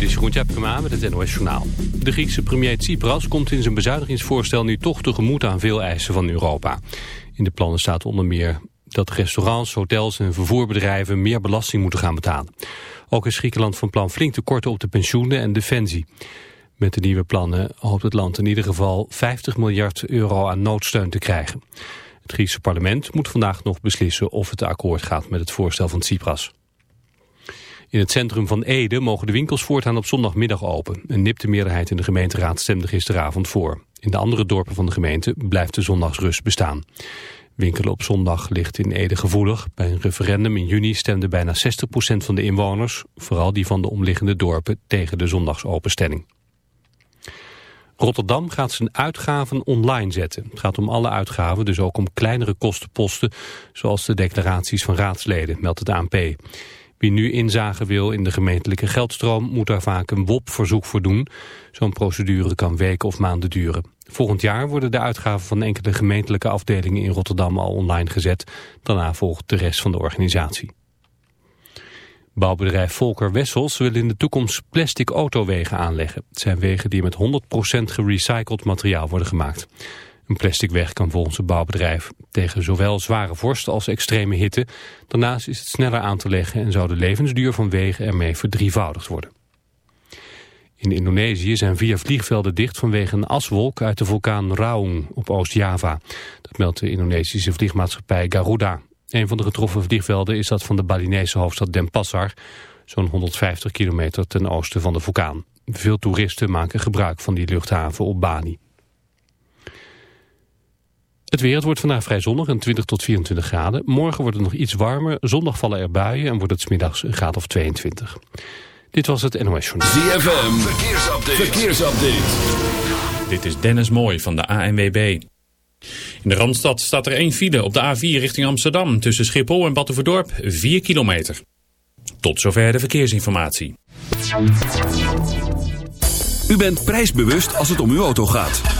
dit is Jeroen Tjepkema met het NOS Journaal. De Griekse premier Tsipras komt in zijn bezuinigingsvoorstel nu toch tegemoet aan veel eisen van Europa. In de plannen staat onder meer dat restaurants, hotels en vervoerbedrijven meer belasting moeten gaan betalen. Ook is Griekenland van plan flink te korten op de pensioenen en defensie. Met de nieuwe plannen hoopt het land in ieder geval 50 miljard euro aan noodsteun te krijgen. Het Griekse parlement moet vandaag nog beslissen of het akkoord gaat met het voorstel van Tsipras. In het centrum van Ede mogen de winkels voortaan op zondagmiddag open. Een nipte meerderheid in de gemeenteraad stemde gisteravond voor. In de andere dorpen van de gemeente blijft de zondagsrust bestaan. Winkelen op zondag ligt in Ede gevoelig. Bij een referendum in juni stemde bijna 60% van de inwoners, vooral die van de omliggende dorpen, tegen de zondagsopenstelling. Rotterdam gaat zijn uitgaven online zetten. Het gaat om alle uitgaven, dus ook om kleinere kostenposten, zoals de declaraties van raadsleden, meldt het ANP. Wie nu inzage wil in de gemeentelijke geldstroom moet daar vaak een WOP-verzoek voor doen. Zo'n procedure kan weken of maanden duren. Volgend jaar worden de uitgaven van enkele gemeentelijke afdelingen in Rotterdam al online gezet. Daarna volgt de rest van de organisatie. Bouwbedrijf Volker Wessels wil in de toekomst plastic autowegen aanleggen. Het zijn wegen die met 100% gerecycled materiaal worden gemaakt. Een plastic weg kan volgens het bouwbedrijf tegen zowel zware vorst als extreme hitte. Daarnaast is het sneller aan te leggen en zou de levensduur van wegen ermee verdrievoudigd worden. In Indonesië zijn vier vliegvelden dicht vanwege een aswolk uit de vulkaan Raung op Oost-Java. Dat meldt de Indonesische vliegmaatschappij Garuda. Een van de getroffen vliegvelden is dat van de Balinese hoofdstad Denpasar, zo'n 150 kilometer ten oosten van de vulkaan. Veel toeristen maken gebruik van die luchthaven op Bali. Het weer, het wordt vandaag vrij zonnig en 20 tot 24 graden. Morgen wordt het nog iets warmer, zondag vallen er buien en wordt het smiddags een graad of 22. Dit was het NOS Journal. ZFM, verkeersupdate. verkeersupdate. Dit is Dennis Mooij van de ANWB. In de Randstad staat er één file op de A4 richting Amsterdam... tussen Schiphol en Battenverdorp, 4 kilometer. Tot zover de verkeersinformatie. U bent prijsbewust als het om uw auto gaat.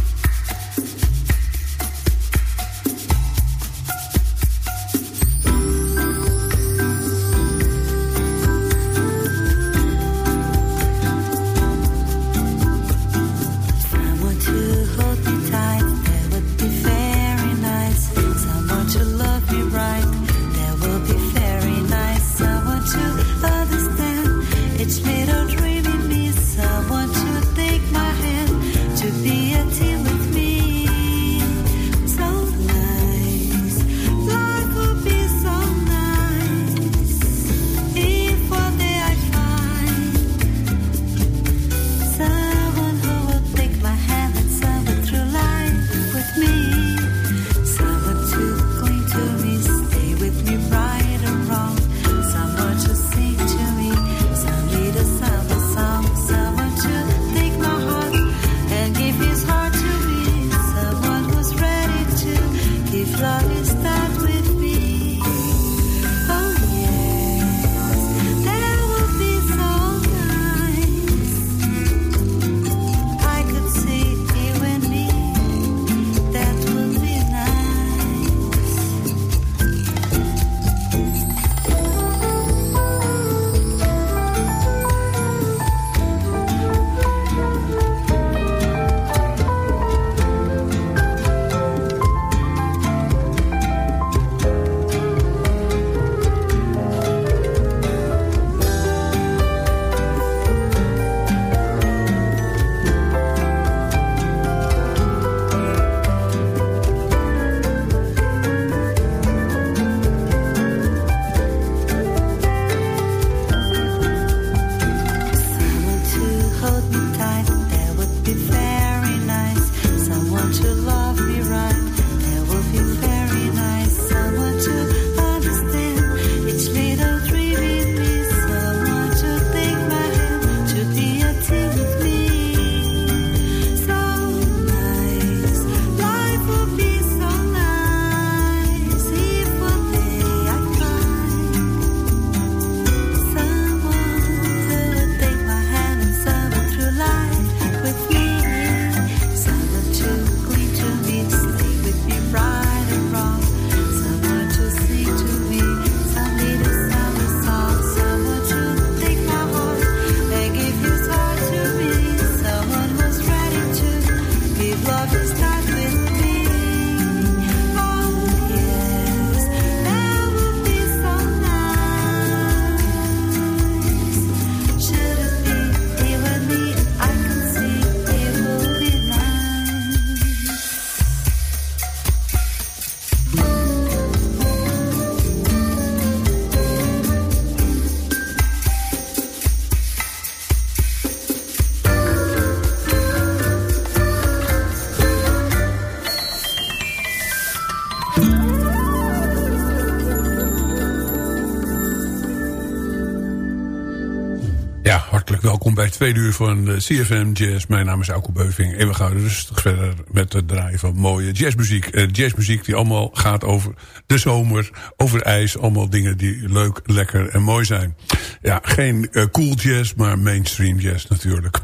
Tweede uur van eh, CFM Jazz. Mijn naam is Auke Beuving en we gaan rustig verder met het draaien van mooie jazzmuziek. Eh, jazzmuziek die allemaal gaat over de zomer, over ijs. Allemaal dingen die leuk, lekker en mooi zijn. Ja, geen eh, cool jazz, maar mainstream jazz natuurlijk.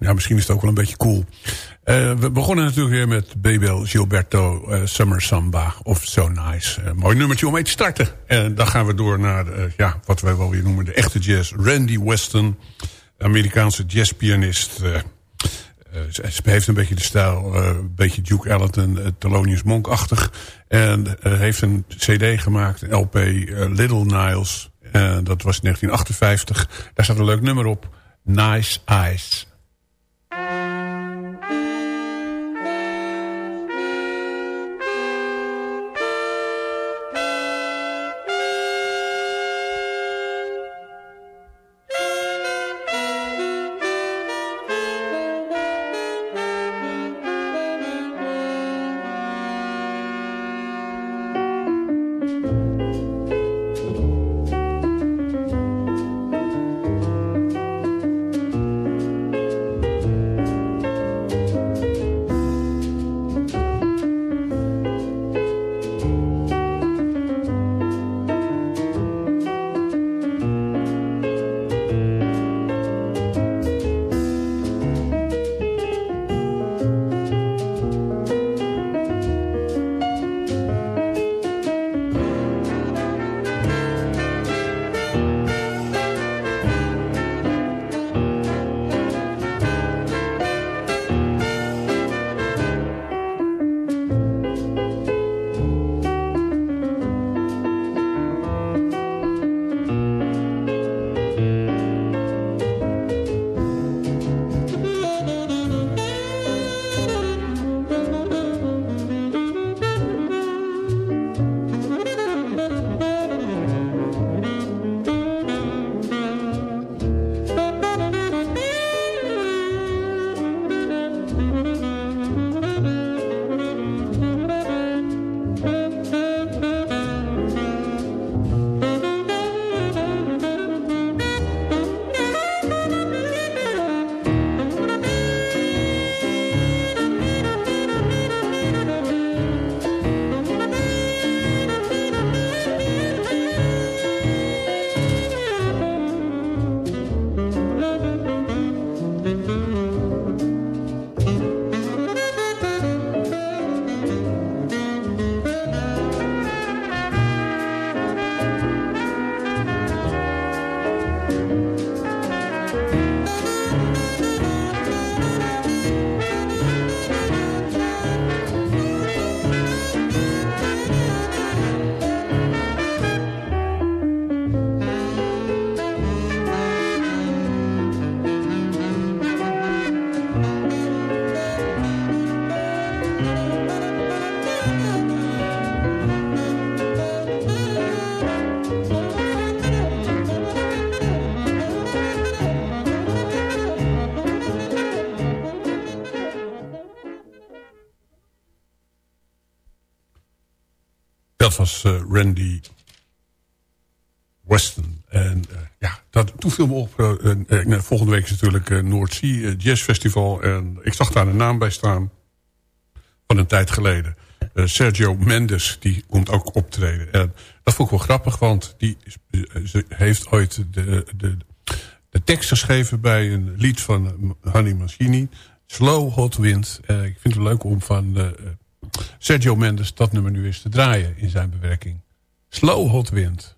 Ja, misschien is het ook wel een beetje cool. We begonnen natuurlijk weer met Bebel Gilberto Summer Samba of So Nice. Mooi nummertje om mee te starten. En dan gaan we door naar ja, wat wij wel weer noemen de echte jazz. Randy Weston, Amerikaanse jazzpianist. eh, eh, ze heeft een beetje de stijl, eh, een beetje Duke Ellington, Thelonious Monk-achtig. En heeft een cd gemaakt, LP Little Niles. Dat was in 1958. Daar staat een leuk nummer op. Nice Eyes. Dat was eh, Randy Weston. En eh, ja, dat, toen viel me op. eh, volgende week is natuurlijk uh, Noordzee Jazz Festival. En ik zag daar een naam bij staan. Van een tijd geleden. Sergio Mendes, die komt ook optreden. En dat vond ik wel grappig, want die heeft ooit de, de, de tekst geschreven bij een lied van Honey Mancini. Slow Hot Wind. Eh, ik vind het leuk om van Sergio Mendes dat nummer nu eens te draaien in zijn bewerking. Slow Hot Wind.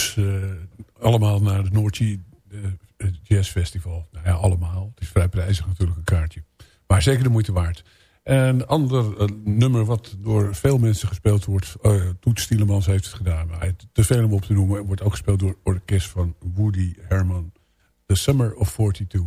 Dus eh, allemaal naar het Noordzee uh, Jazz Festival. Nou ja, allemaal. Het is vrij prijzig natuurlijk een kaartje. Maar zeker de moeite waard. En een ander uh, nummer wat door veel mensen gespeeld wordt... Uh, Toet Stielemans heeft het gedaan, maar het, te veel om op te noemen... wordt ook gespeeld door orkest van Woody Herman. The Summer of 42.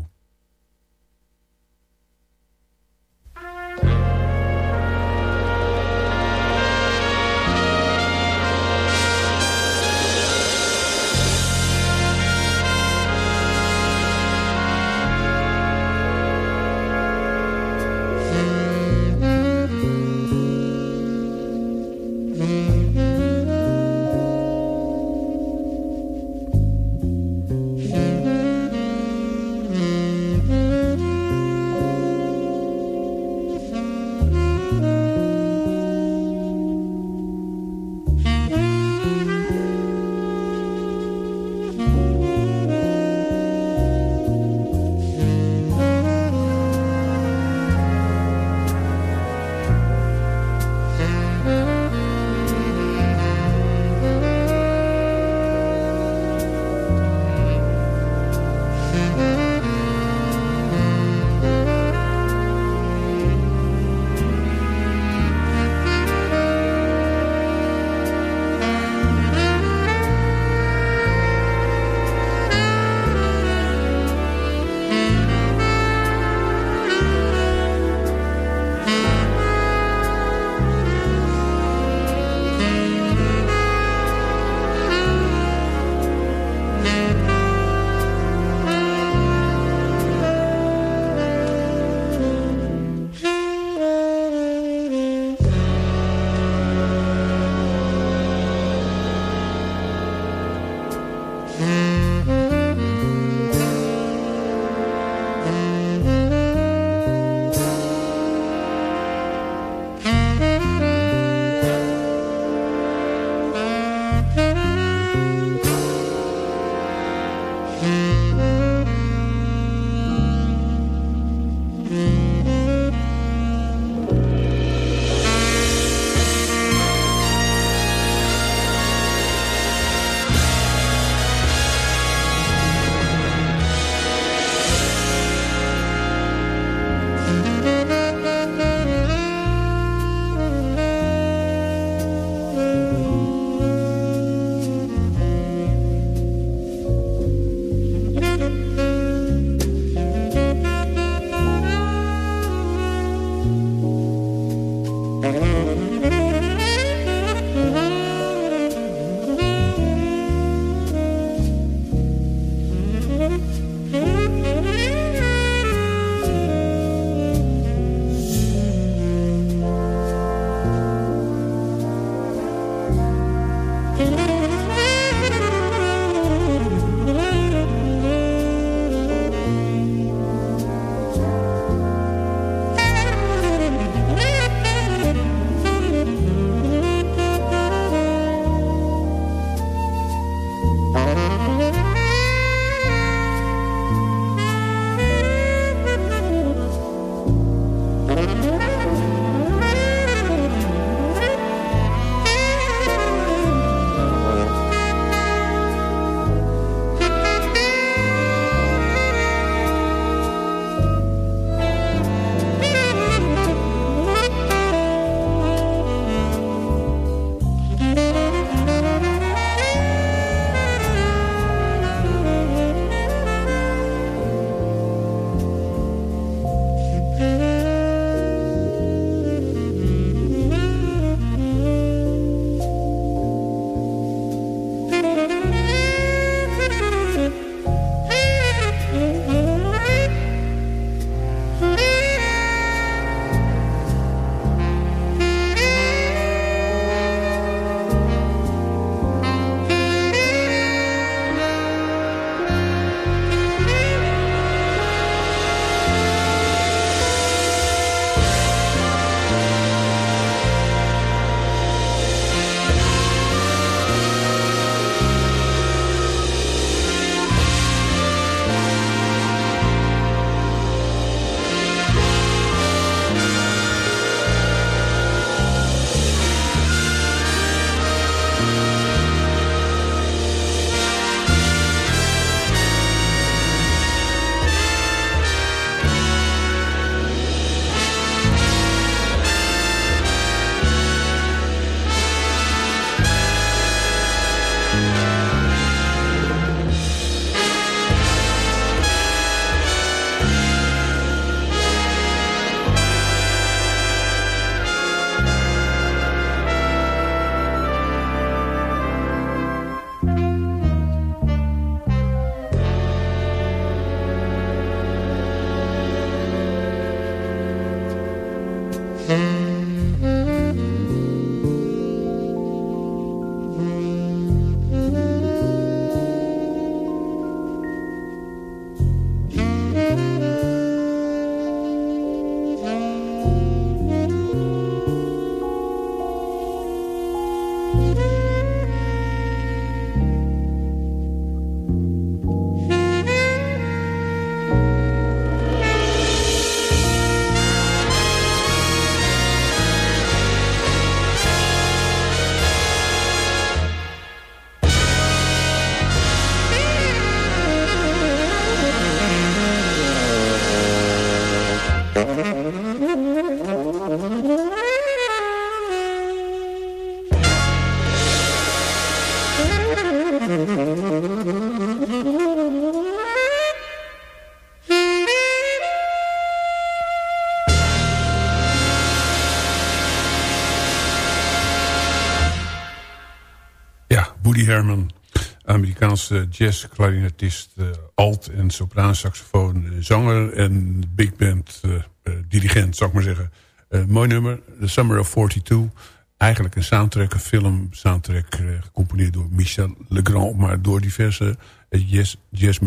Amerikaanse jazz-clarinetist, eh, alt- en sopraansaxofoon, eh, zanger en big band eh, eh, dirigent, zou ik maar zeggen. Eh, mooi nummer, The Summer of 42. Eigenlijk een soundtrack, een film soundtrack, eh, gecomponeerd door Michel Legrand, maar door diverse eh, jazz,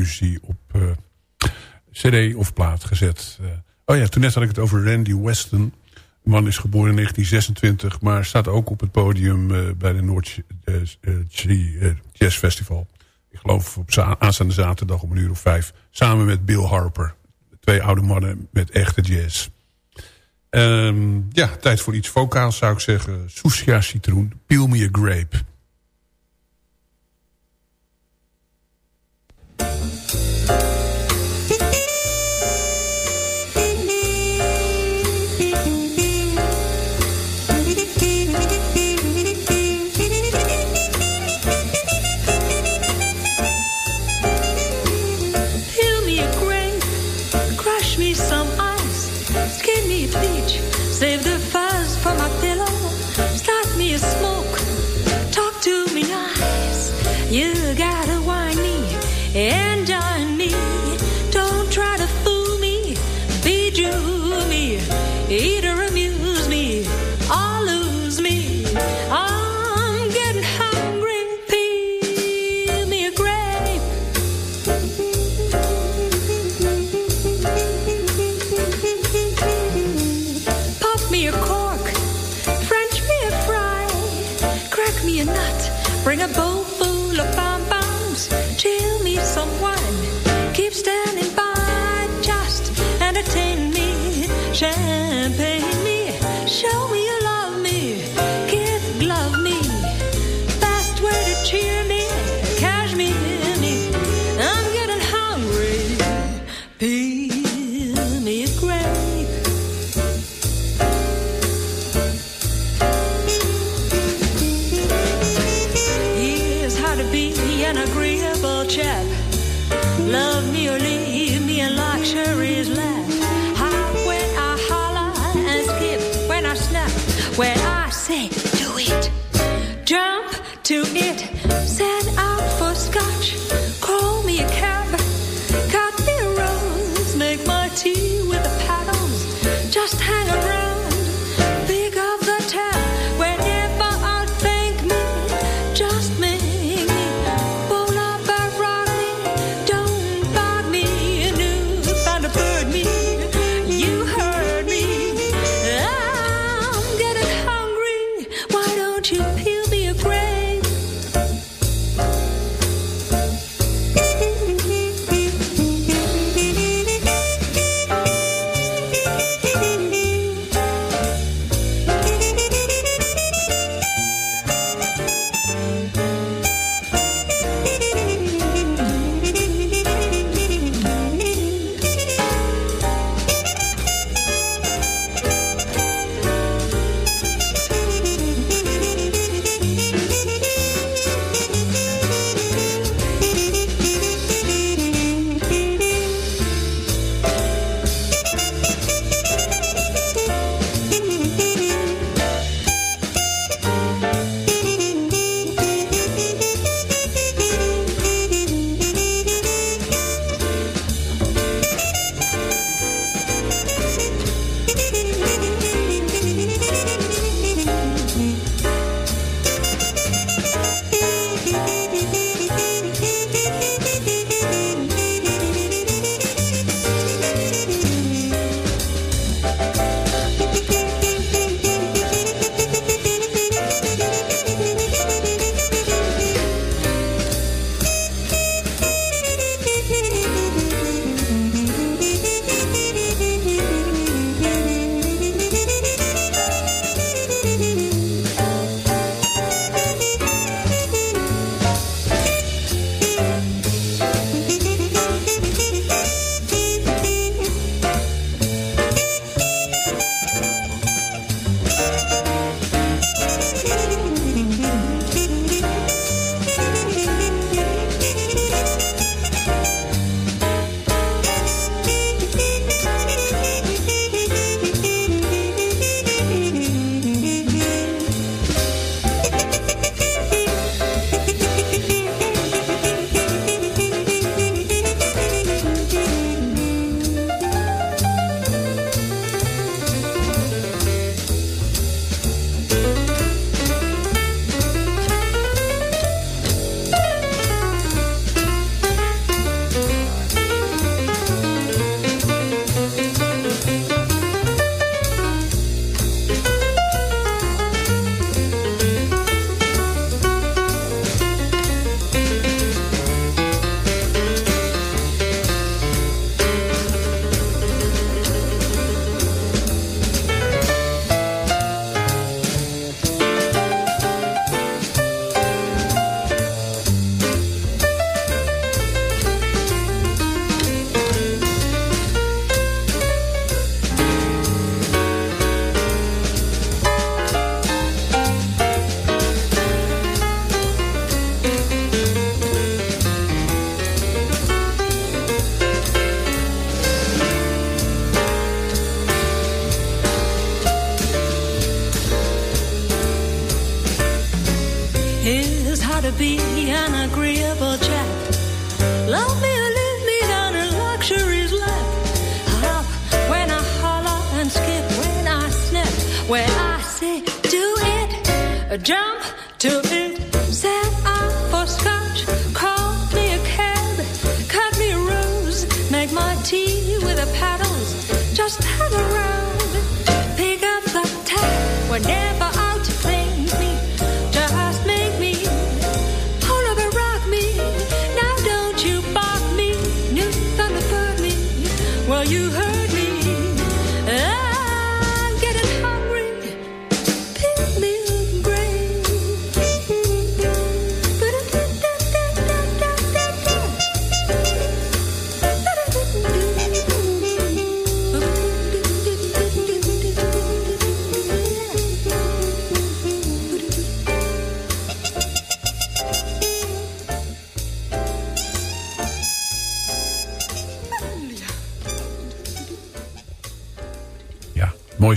op eh, cd of plaat gezet. Eh, oh ja, toen net had ik het over Randy Weston. De man is geboren in 1926, maar staat ook op het podium eh, bij de Noord eh, eh, Jazz Festival. Ik geloof op aanstaande zaterdag om een uur of vijf. Samen met Bill Harper. Twee oude mannen met echte jazz. Ehm, ja, tijd voor iets vocaals zou ik zeggen. Sousia citroen, peel me a grape.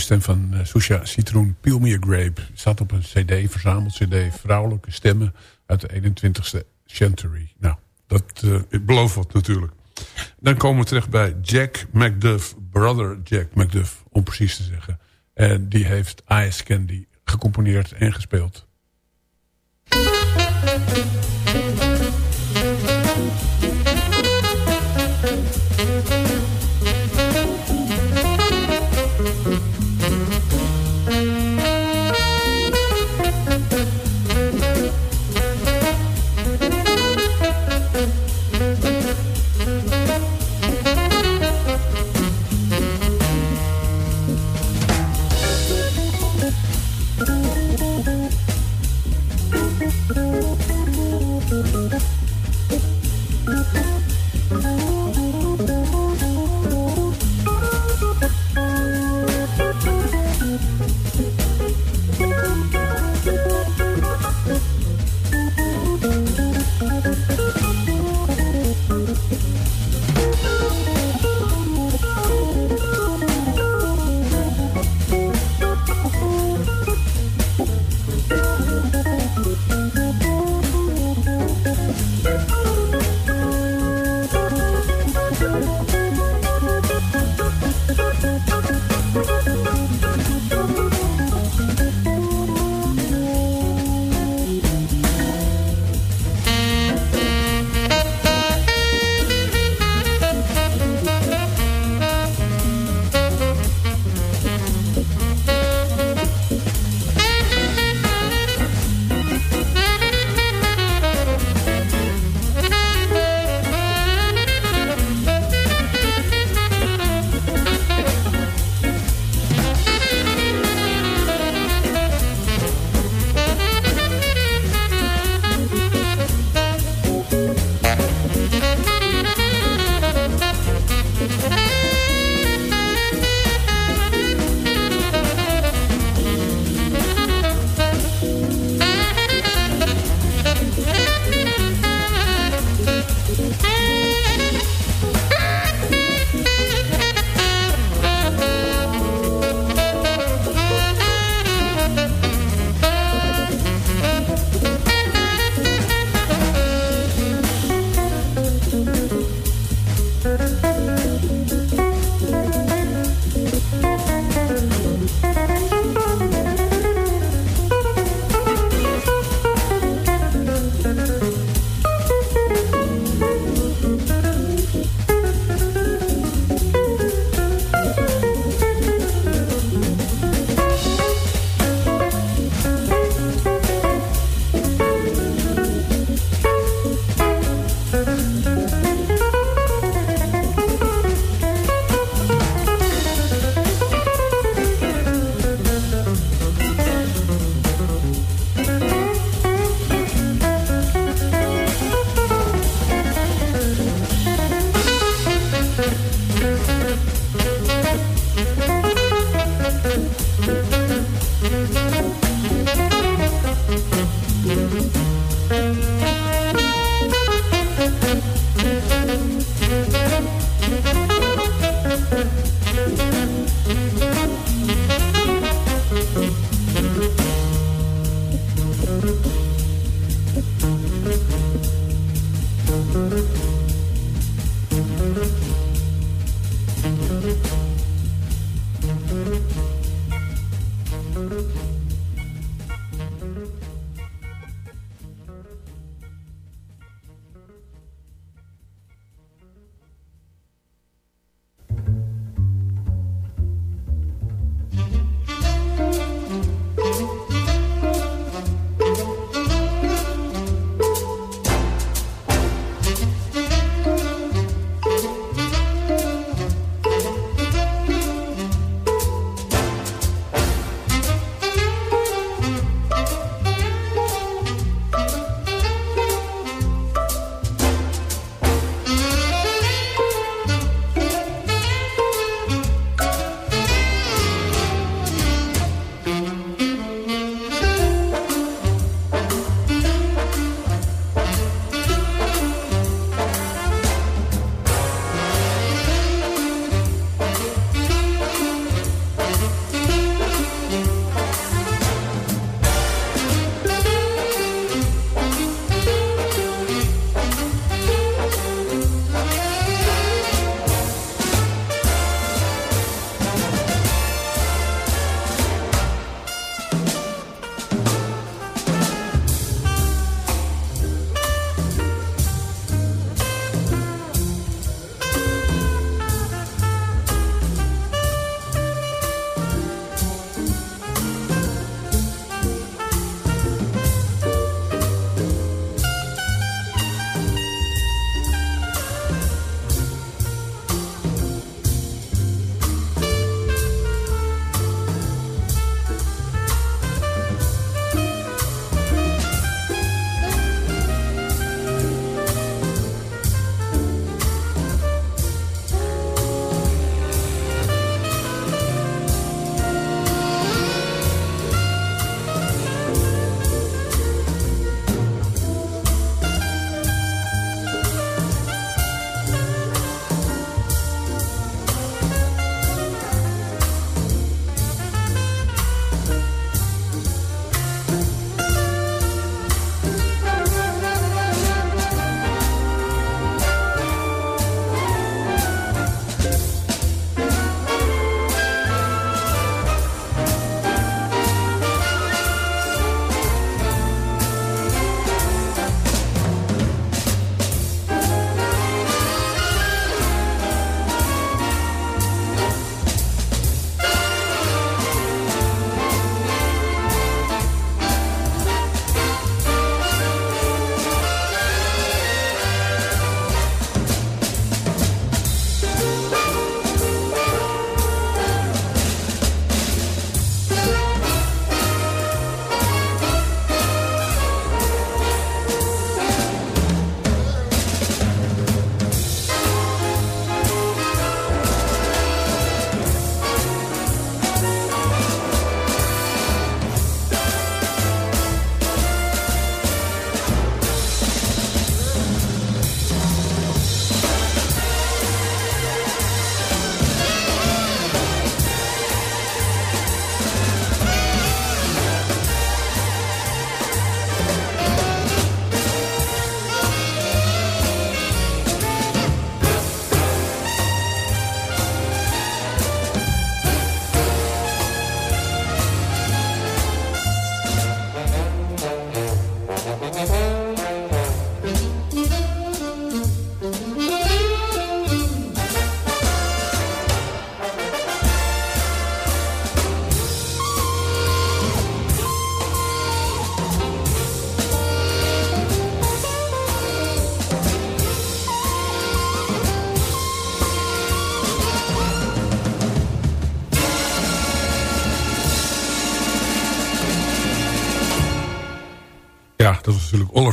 Stem van uh, Susha Citroen, Peel Grape. Zat op een cd, verzameld cd, vrouwelijke stemmen uit de 21ste century. Nou, dat uh, wat natuurlijk. Dan komen we terecht bij Jack McDuff, brother Jack McDuff, om precies te zeggen. En die heeft Ice Candy gecomponeerd en gespeeld.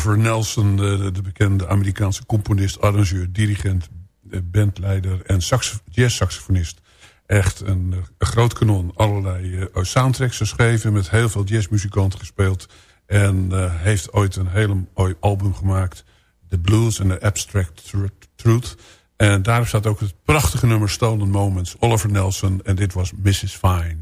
Oliver Nelson, de, de bekende Amerikaanse componist, arrangeur, dirigent, eh, bandleider en sax, jazzsaxofonist. Echt een, eh, een groot kanon. Allerlei uh, soundtracks geschreven, met heel veel jazzmuzikanten gespeeld. En heeft ooit een hele mooi album gemaakt. The Blues and the Abstract Truth. En daarop staat ook het prachtige nummer Stolen Moments. Oliver Nelson en dit was Mrs. Fine.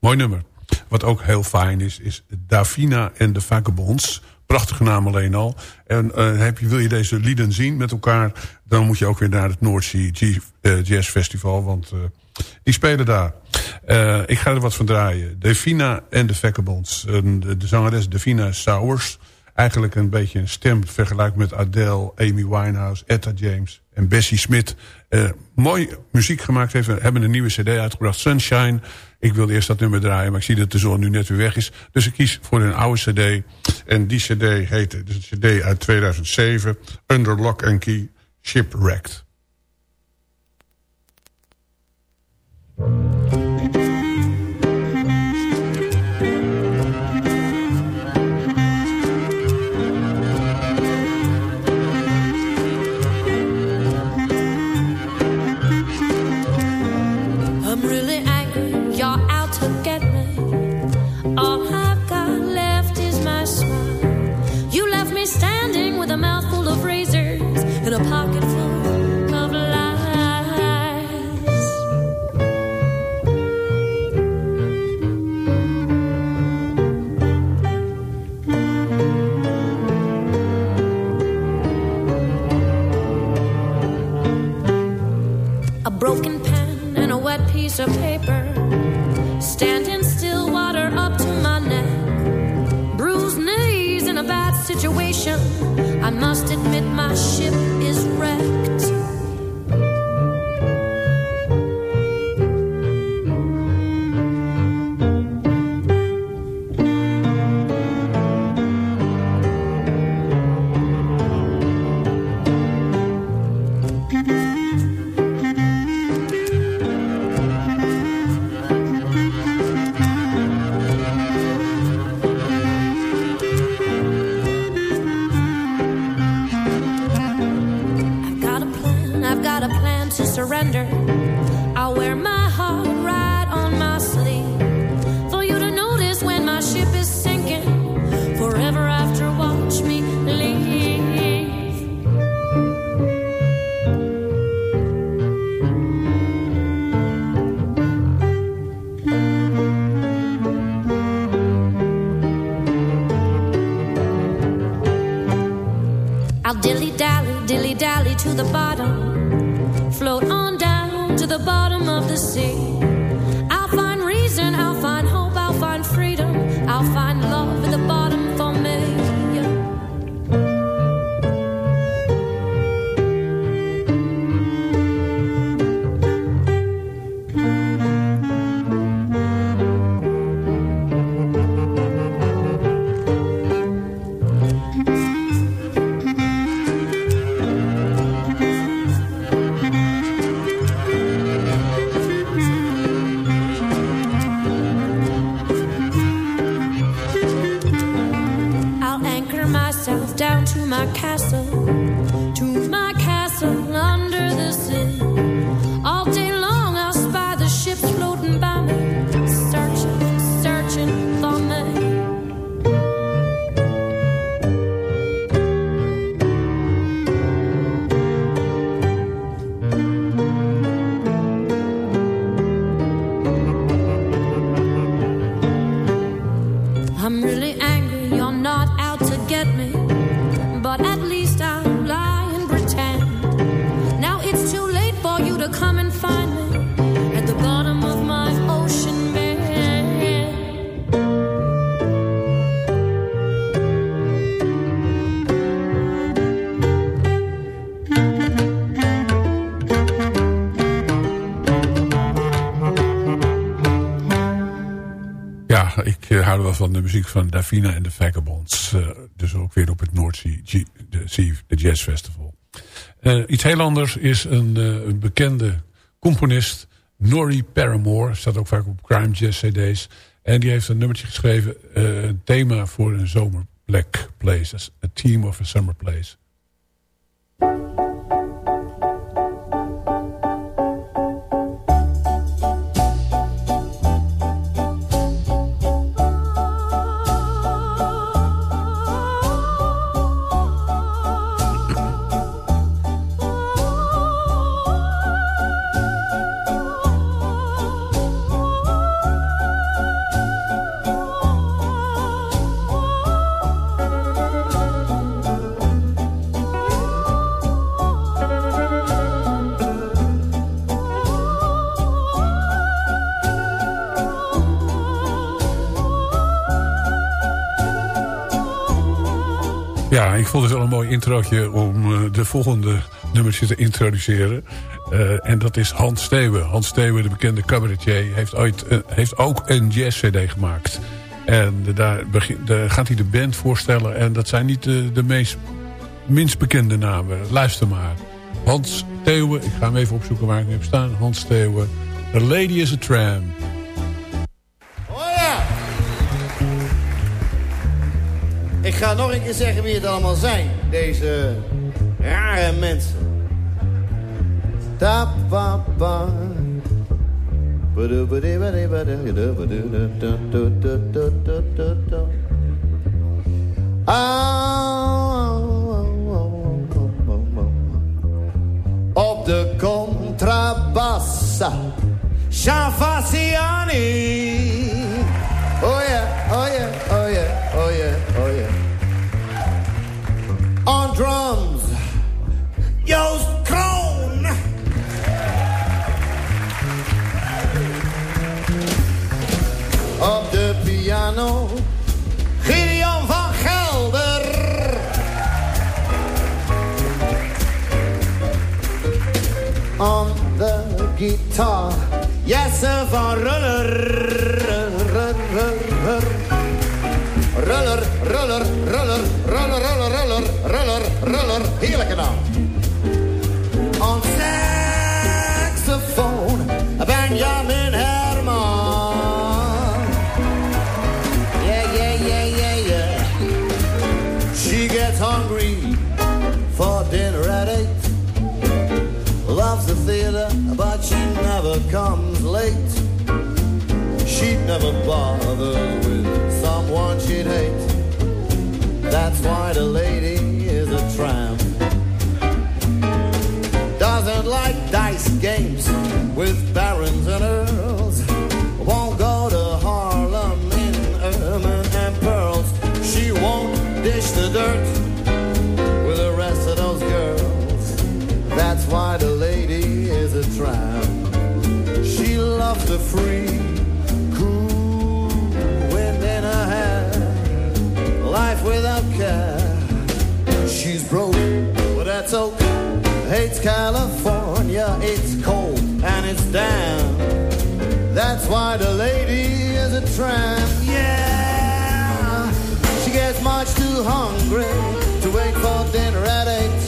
Mooi nummer. Wat ook heel fijn is, is Davina en de Vagabonds. Prachtige naam alleen al. En uh, heb je, wil je deze lieden zien met elkaar... dan moet je ook weer naar het Sea uh, Jazz Festival. Want uh, die spelen daar. ik ga er wat van draaien. Davina en de Vagabonds. de, de zangeres Davina Sowers. Eigenlijk een beetje een stem vergelijkt met Adele, Amy Winehouse, Etta James en Bessie Smith. Mooi muziek gemaakt heeft. Hebben een nieuwe cd uitgebracht, Sunshine... Ik wilde eerst dat nummer draaien, maar ik zie dat de zon nu net weer weg is. Dus ik kies voor een oude cd. En die cd heette, dus een cd uit 2007... Under Lock and Key, Shipwrecked. Van de muziek van Davina en de Vagabonds. Uh, dus ook weer op het G de, Jazz Festival. Uh, iets heel anders is een, een bekende componist, Norrie Paramore. Staat ook vaak op crime jazz cd's. En die heeft een nummertje geschreven, een thema voor een zomer, Black Places. A Team of a Summer Place. Vond het wel een mooi introotje om eh, de volgende nummertje te introduceren. Eh, en dat is Hans Steeuwen. Hans Steeuwen, de bekende cabaretier, heeft, ooit, eh, heeft ook een jazz-cd gemaakt. En daar, begin, daar gaat hij de band voorstellen. En dat zijn niet de, de meest, minst bekende namen. Luister maar. Hans Steeuwen, ik ga hem even opzoeken waar ik nu heb staan. Hans Steeuwen, The Lady is a Tram. Ik ga nog een keer zeggen wie het allemaal zijn. Deze rare mensen. Ta pa pa. Op de contrabassa. Shavasiani. Oh Van Ruller. That's why the lady is a tramp. Doesn't like dice games with barons and earls. California, it's cold and it's damp. That's why the lady is a tramp. Yeah, she gets much too hungry to wait for dinner at eight.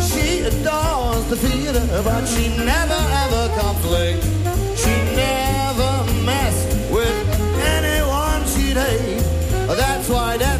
She adores the theater, but she never ever comes late. She never mess with anyone she'd hate. That's why, that's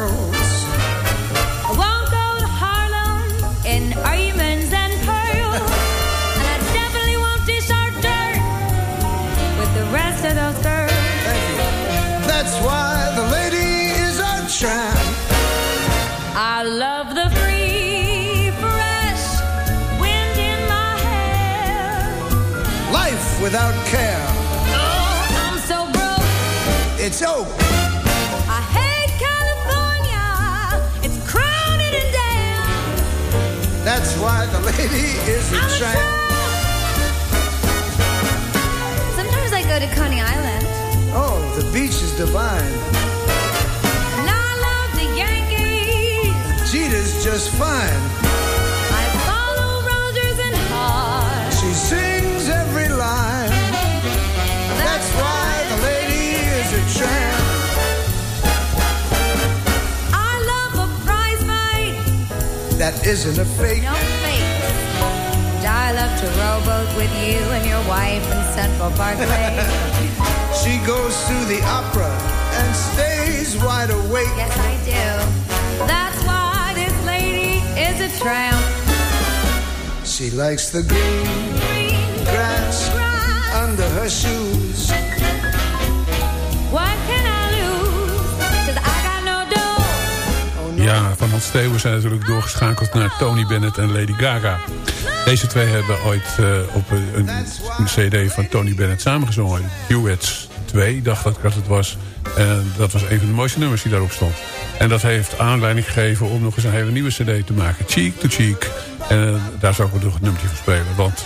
Without care. Oh, I'm so broke. It's oak. I hate California. It's crowded and damn. That's why the lady is a tramp. Sometimes I go to Coney Island. Oh, the beach is divine. And I love the Yankees. Jeter's just fine. I follow Rogers and Hart. She sings That isn't a fake. No fake. I love to rowboat with you and your wife in Central Parkway. She goes to the opera and stays wide awake. yes, I do. That's why this lady is a tramp. She likes the green Green grass grass. under her shoes. Steeuwen zijn natuurlijk doorgeschakeld naar Tony Bennett en Lady Gaga. Deze twee hebben ooit eh, op een, een, cd van Tony Bennett samengezongen. Duets 2, dacht dat ik dat het was. En dat was een van de mooiste nummers die daarop stond. En dat heeft aanleiding gegeven om nog eens een hele nieuwe cd te maken. Cheek to Cheek. En daar zou ik ook nog een nummertje van spelen. Want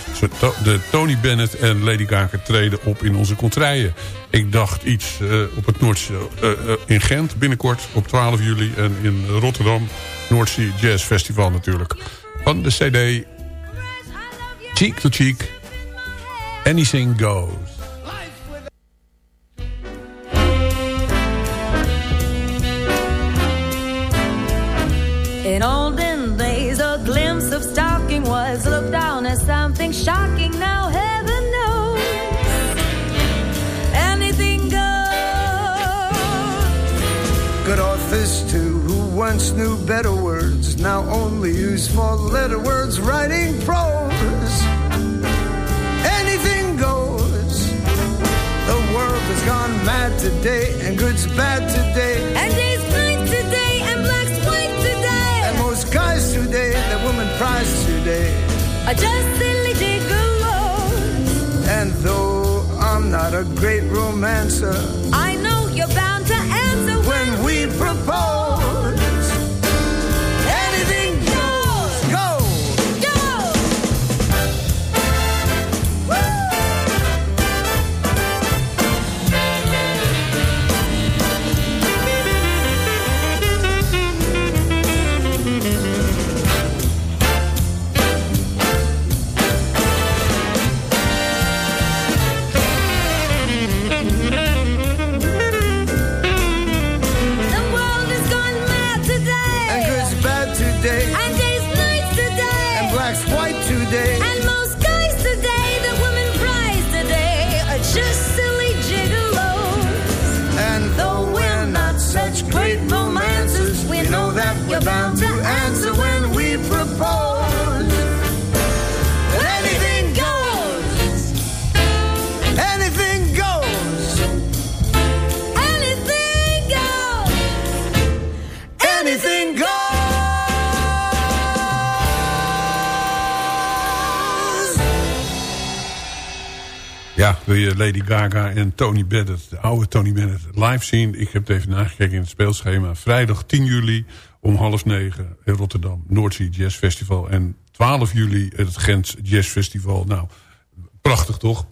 de Tony Bennett en Lady Gaga treden op in onze contraien. Ik dacht iets eh, op het Noordse, eh, eh, in Gent binnenkort op 12 juli. En in Rotterdam, Noordzee Jazz Festival natuurlijk. Van de cd Cheek to Cheek. Anything Goes. In shocking. Now, heaven knows, anything goes. Good authors too, who once knew better words, now only use four letter words writing prose. Anything goes. The world has gone mad today, and good's bad today. And days night today, and black's white today. And most guys today, that woman prize today. Are just silly gigolos. And though I'm not a great romancer, I know you're bound to answer when we propose, Gaga en Tony Bennett, de oude Tony Bennett, live zien? Ik heb het even nagekeken in het speelschema. Vrijdag 10 juli om half negen in Rotterdam. Noordzee Jazz Festival. En 12 juli het Gent Jazz Festival. Nou, prachtig toch?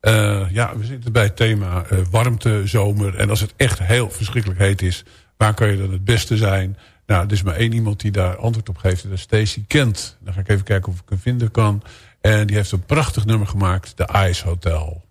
Eh, ja, we zitten bij het thema eh, warmte, zomer. En als het echt heel verschrikkelijk heet is... waar kan je dan het beste zijn? Nou, er is maar één iemand die daar antwoord op geeft. En dat is Stacey Kent. Dan ga ik even kijken of ik hem vinden kan. En die heeft een prachtig nummer gemaakt. The Ice Hotel.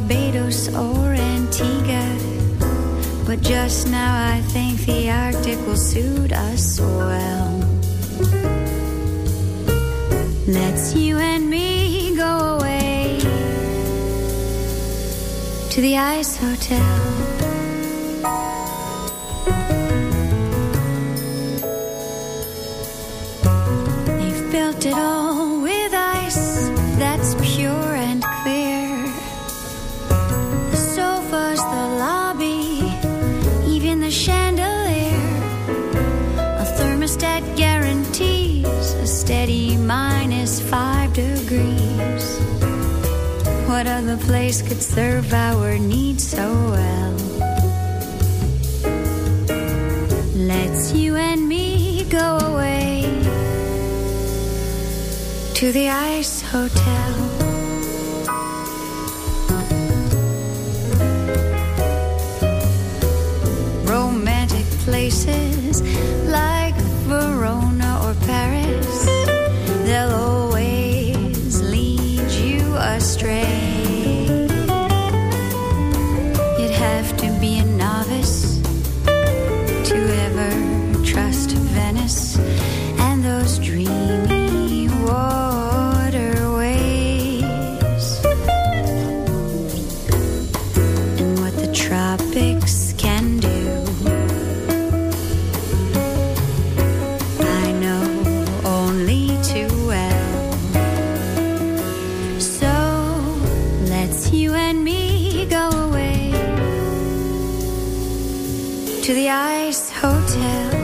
Barbados or Antigua. But just now I think the Arctic will suit us well. Let's you and me go away to the ice hotel. They've the place could serve our needs so well. Let's you and me go away to the Ice Hotel. Romantic places like to the Ice Hotel.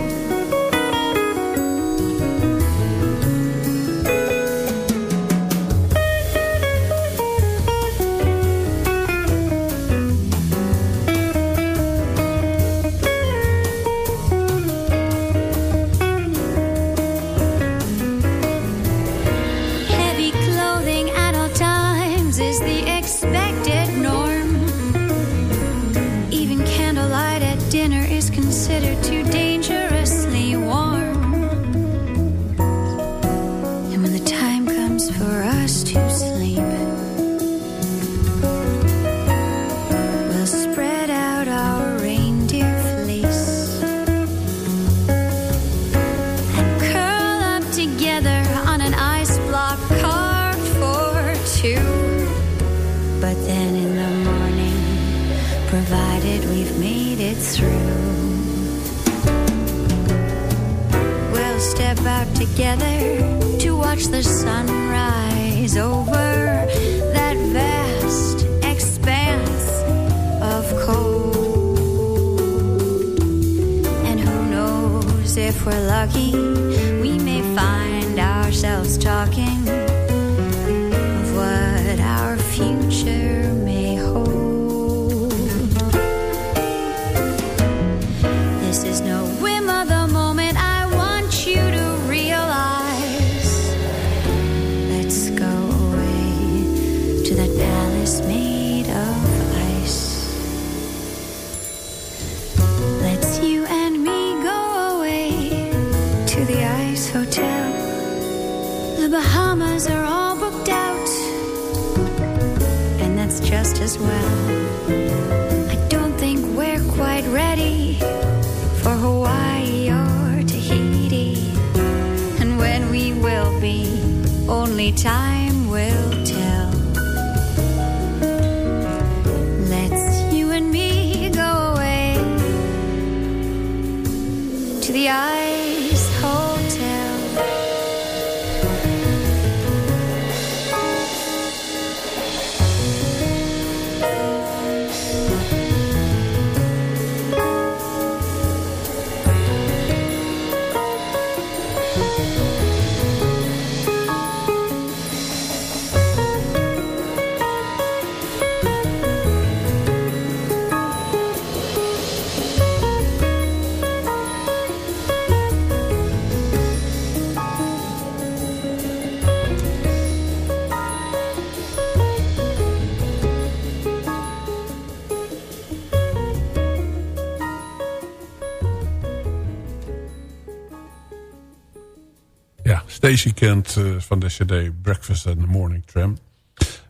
Bahamas are all booked out, and that's just as well. I don't think we're quite ready for Hawaii or Tahiti, and when we will be, only time will tell. Let's you and me go away to the Ice Stacy Kent eh, van de cd Breakfast and the Morning Tram.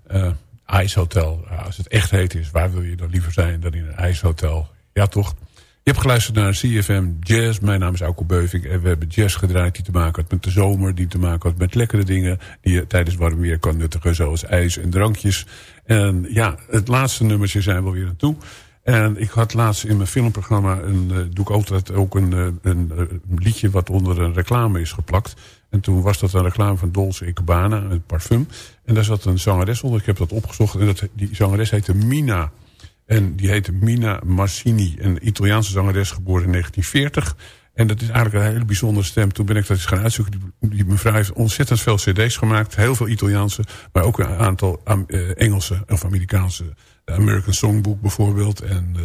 Eh ijshotel. Ja, als het echt heet is, waar wil je dan liever zijn dan in een ijshotel? Ja, toch? Je hebt geluisterd naar CFM Jazz. Mijn naam is Auko Beuving. En we hebben jazz gedraaid die te maken had met de zomer. Die te maken had met lekkere dingen. Die je tijdens warm weer kan nuttigen. Zoals ijs en drankjes. En ja, het laatste nummertje zijn we weer aan toe. En ik had laatst in mijn filmprogramma... Een, eh, doe ik altijd ook een, eh, een, eh, liedje wat onder een reclame is geplakt. En toen was dat een reclame van Dolce Gabbana, een parfum. En daar zat een zangeres onder. Ik heb dat opgezocht. En dat, die zangeres heette Mina. En die heette Mina Marcini. Een Italiaanse zangeres, geboren in 1940. En dat is eigenlijk een hele bijzondere stem. Toen ben ik dat eens gaan uitzoeken. Die, mevrouw heeft ontzettend veel cd's gemaakt. Heel veel Italiaanse, maar ook een aantal eh, Engelse of Amerikaanse. De American Songbook bijvoorbeeld. En eh,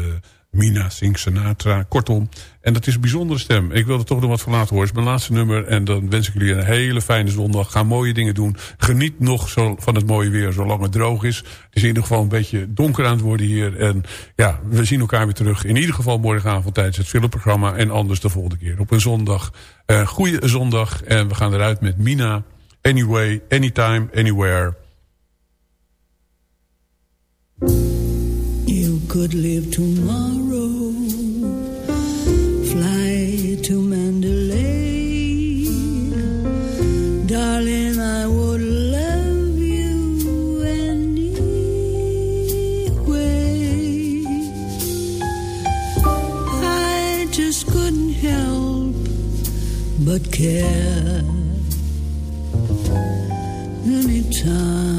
Mina Singh Sinatra. Kortom. En dat is een bijzondere stem. Ik wil er toch nog wat van laten horen. Het is mijn laatste nummer. En dan wens ik jullie een hele fijne zondag. Ga mooie dingen doen. Geniet nog zo van het mooie weer zolang het droog is. Het is in ieder geval een beetje donker aan het worden hier. En ja, we zien elkaar weer terug. In ieder geval morgenavond tijdens het filmprogramma. En anders de volgende keer op een zondag. Uh, goeie zondag. En we gaan eruit met Mina. Anyway, anytime, anywhere. Could live tomorrow, fly to Mandalay. Darling, I would love you anyway. I just couldn't help but care. Anytime